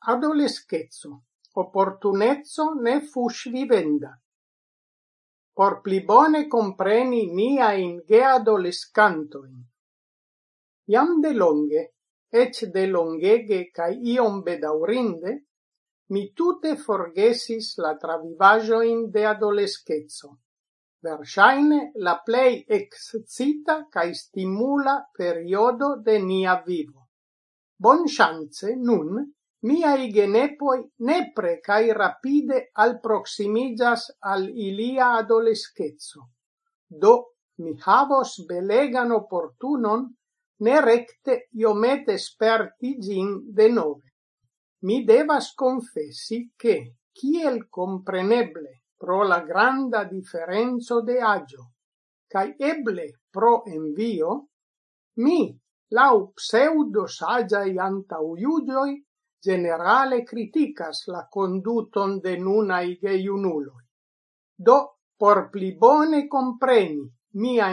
adoleschezzo, opportunezzo ne fush vivenda. Por pli bone compreni niain geadolescantoin. Iam de longe, ec de longege cae iom bedaurinde, mi tute forgesis la travivajoin de adolescetso. Versaine la plei excita cae stimula periodo de nia vivo. Bon chance nun miai genepoi nepre cae rapide al proximijas al ilia adolescetso. do mi havos belegan opportunon, ne recte iomete sperti gin denove. Mi devas confessi che, kiel compreneble pro la granda differenzo de agio, cae eble pro envio, mi, lau pseudo sagiai antauiugioi, generale criticas la conduton de nunai geiunuloi. do por pli bone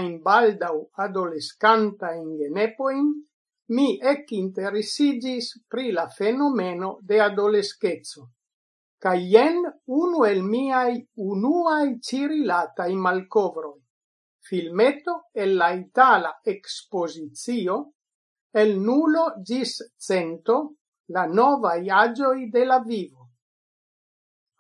in baldau adolescanta in genepoint mi ekinteresiĝis pri la fenomeno de adolescetso, ca jen unu el miaj cirilata in malcovroi. Filmeto el la itala exposizio el nulo gis cento la nova iagioi de la vivo.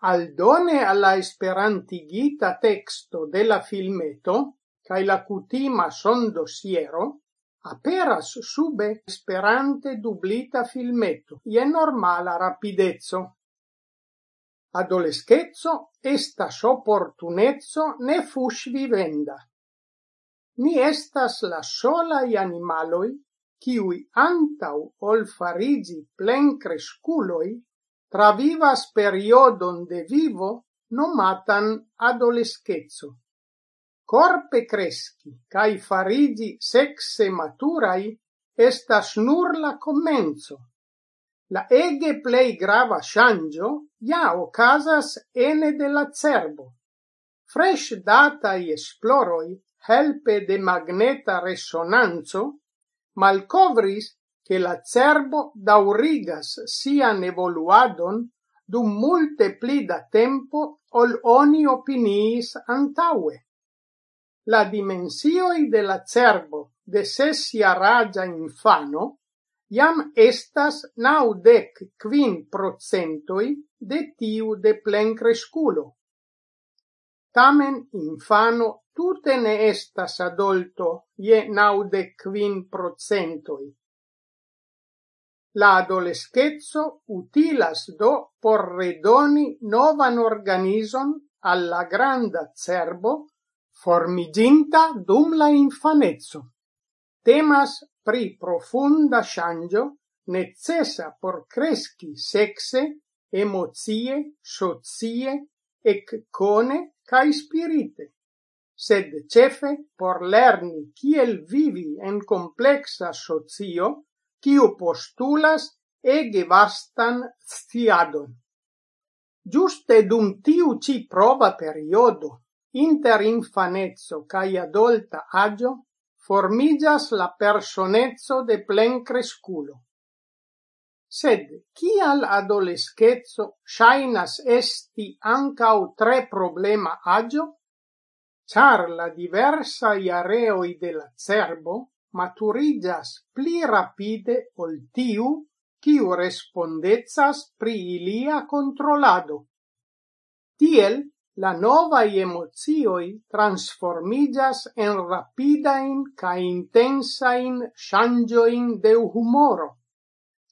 Aldone alla esperantigita texto della filmeto, cae la cutima son dosiero, aperas sube esperante dublita filmeto, ie normala rapidezzo. Adolescezzo estas opportunezzo ne fush vivenda. Ni estas la solai animaloi kiui antau ol farigi plen cresculoi, travivas periodon de vivo nomatan adolescetso. Corpe cresci cae farigi sexe maturai estas nur la commenzo. La ege plei grava shangio ja ocasas ene de la cerbo. Fresh datai esploroi helpe de magneta resonanzo malcovris che la cerbo daurigas sian evoluadon dum multe pli da tempo ol oni opiniis antaue. La dimensioi de la cerbo de sessia jaraĝa infano iam estas naudec quin procentoi de tiu de plenkreskulo. Tamen infano Tute ne estas adolto je naude quin procentoi. La adolescetso utilas do por redoni novan organizon alla granda cerbo formiginta dum la infanezzo. Temas pri profunda shangio necessa por cresci sexe, emozie, sozie, ec cone cae spirite sed cefe por lerni kiel vivi en complexa socio, kiu postulas ege vastan sciadon. Giuste dum tiu ci prova periodo, inter infanezzo cae adolta agio, formigas la personezzo de plen cresculo. Sed, kial adolescezzo shainas esti ancau tre problema agio, Char la diversa iareoi de la cerbo maturigas pli rapide ol tiu, kiu respondezas pri ilia controlado. Tiel, la nova emozioi transformigas en rapidain ca intensain shangioin de humoro,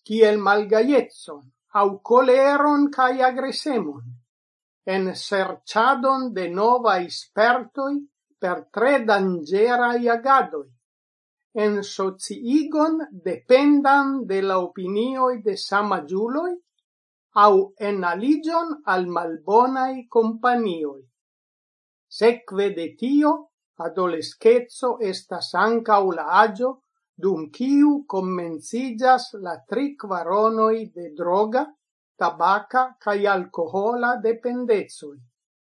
kiel malgaietson, au coleron cae agresemon en serciadon de nova ispertoi per tre dangera iagadoi, en sociigon dependan de la opinioi de sama giuloi, au en aligion al malbonai companioi. Sekve de tio, adolescetso estas anca la agio, dum kiu commencijas la tricvaronoi de droga, tabaca cae alcohola dependezui.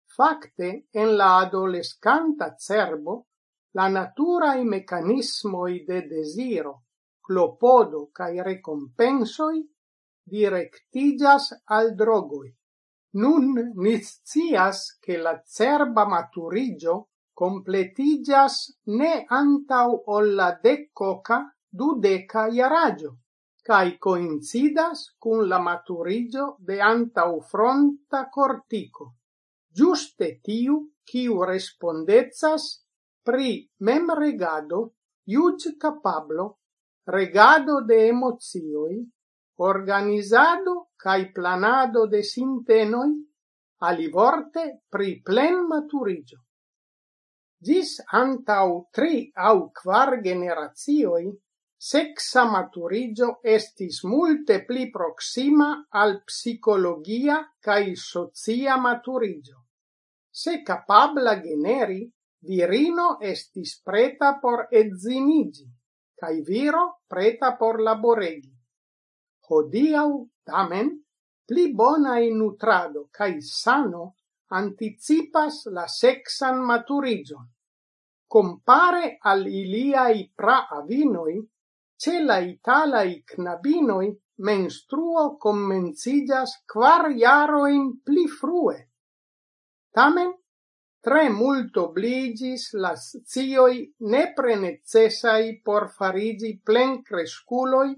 Facte, en la adolescanta cerbo, la naturae mecanismoi de desiro, clopodo cae recompensoi directigas al drogoi. Nun niscias che la cerba maturigio completigas ne antau ol la decoca dudeca iaraggio cae coincidas cum la maturigio de antaŭfronta cortico, giuste tiu quiu respondezas pri memregado, capablo, regado de emozioi, organizado cae planado de sintenoi, alivorte pri plen maturigio. Gis antau tri au quar generazioi sexa maturigio estis multe pli proxima al psicologia cae socia maturigio. se capabla generi, virino estis preta por edziniĝi cae viro preta por laboregi. Hodiau, tamen, pli bonaj nutrado kai sano anticipas la sexan maturigion. Compare al iliai praavinoi, ce la italai knabinoi menstruo komenciĝas kvar jarojn pli frue, tamen tre multobliĝis las zioi nepre necessai por farigi plen cresculoi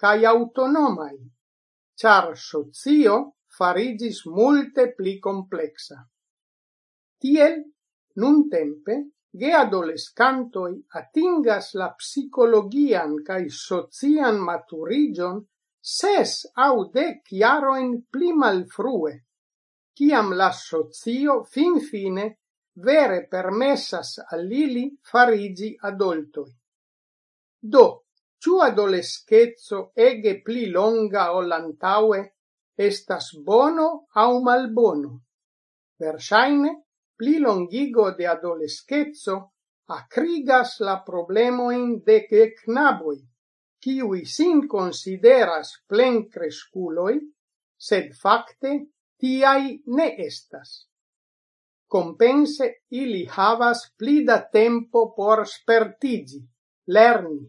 cae autonomai, char socio farigis multe pli complexa. Tiel, nun tempe, ge adolescantoi atingas la psicologian cae socian maturigion ses au dec iaroin pli malfrue, ciam la socio fin fine vere permessas all'ili farigi adoltoi. Do, ciu adolescezzo ege pli longa o lantaue estas bono au malbono? Versaine, pli longigo de adolescezo acrigas la problemoin de knaboj, kiui sin consideras plen cresculoi, sed facte tiai ne estas. Compense ili havas pli da tempo por spertigi, lerni,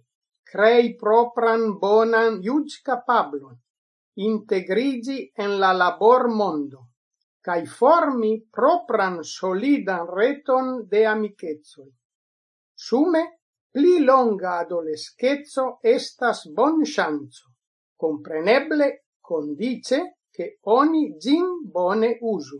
crei propran bonan iuc capablon, integrigi en la labor mondo cae formi propran solidan reton de amicetsoi. Sume, pli longa adolescezo estas bon chanzo, compreneble condice che oni gin bone usu.